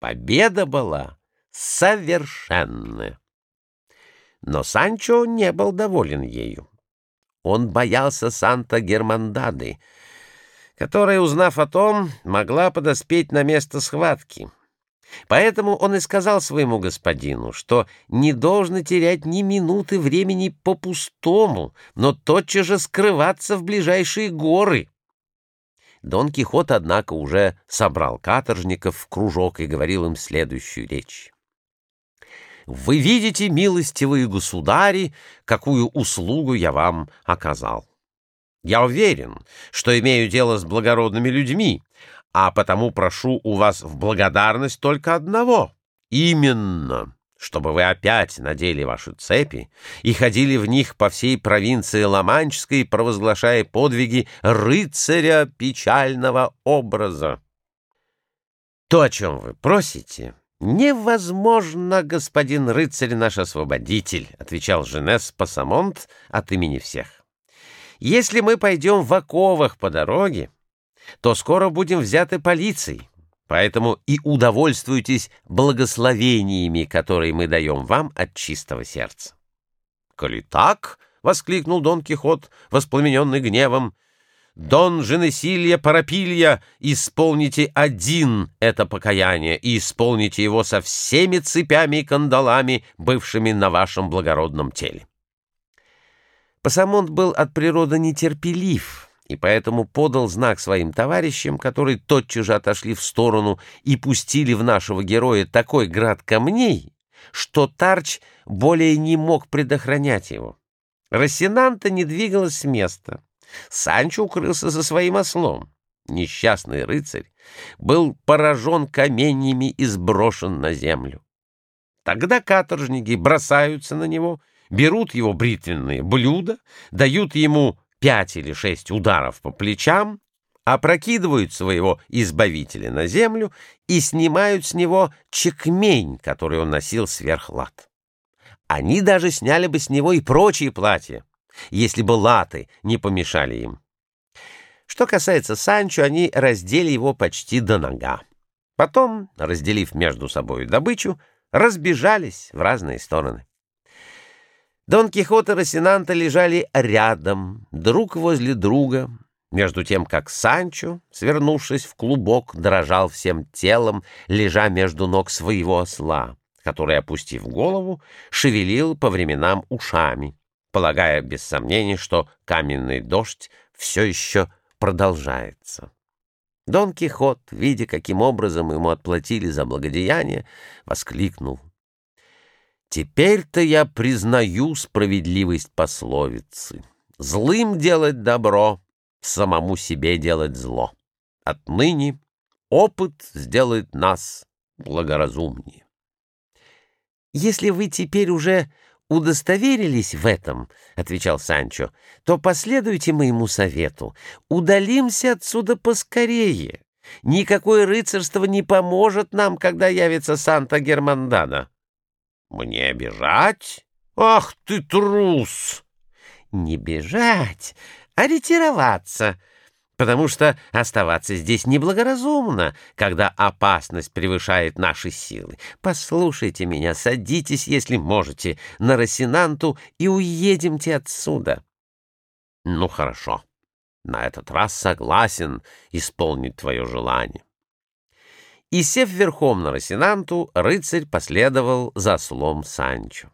Победа была совершенная. Но Санчо не был доволен ею. Он боялся Санта-Германдады, которая, узнав о том, могла подоспеть на место схватки. Поэтому он и сказал своему господину, что не должно терять ни минуты времени по-пустому, но тотчас же скрываться в ближайшие горы. Дон Кихот, однако, уже собрал каторжников в кружок и говорил им следующую речь. «Вы видите, милостивые государи, какую услугу я вам оказал. Я уверен, что имею дело с благородными людьми, а потому прошу у вас в благодарность только одного. Именно, чтобы вы опять надели ваши цепи и ходили в них по всей провинции Ла-Манческой, провозглашая подвиги рыцаря печального образа. То, о чем вы просите, невозможно, господин рыцарь наш освободитель, отвечал Женес Пасамонт от имени всех. Если мы пойдем в оковах по дороге, то скоро будем взяты полицией. Поэтому и удовольствуйтесь благословениями, которые мы даем вам от чистого сердца. — Коли так, — воскликнул Дон Кихот, воспламененный гневом, — Дон Женесилья Парапилья, исполните один это покаяние и исполните его со всеми цепями и кандалами, бывшими на вашем благородном теле. Пасамонт был от природы нетерпелив, — и поэтому подал знак своим товарищам, которые тотчас же отошли в сторону и пустили в нашего героя такой град камней, что Тарч более не мог предохранять его. Рассенанта не двигалась с места. Санчо укрылся за своим ослом. Несчастный рыцарь был поражен каменьями и сброшен на землю. Тогда каторжники бросаются на него, берут его бритвенные блюда, дают ему пять или шесть ударов по плечам, опрокидывают своего избавителя на землю и снимают с него чекмень, который он носил сверх лат. Они даже сняли бы с него и прочие платья, если бы латы не помешали им. Что касается Санчо, они раздели его почти до нога. Потом, разделив между собой добычу, разбежались в разные стороны. Дон Кихот и Росинанта лежали рядом, друг возле друга, между тем как Санчо, свернувшись в клубок, дрожал всем телом, лежа между ног своего осла, который, опустив голову, шевелил по временам ушами, полагая без сомнения, что каменный дождь все еще продолжается. Дон Кихот, видя, каким образом ему отплатили за благодеяние, воскликнул. Теперь-то я признаю справедливость пословицы. Злым делать добро, самому себе делать зло. Отныне опыт сделает нас благоразумнее. «Если вы теперь уже удостоверились в этом, — отвечал Санчо, — то последуйте моему совету. Удалимся отсюда поскорее. Никакое рыцарство не поможет нам, когда явится Санта-Германдана. Мне бежать? Ах ты трус! Не бежать, а ретироваться, потому что оставаться здесь неблагоразумно, когда опасность превышает наши силы. Послушайте меня, садитесь, если можете, на Росинанту и уедемте отсюда. Ну, хорошо. На этот раз согласен исполнить твое желание. И, сев верхом на Росинанту, рыцарь последовал за слом Санчо.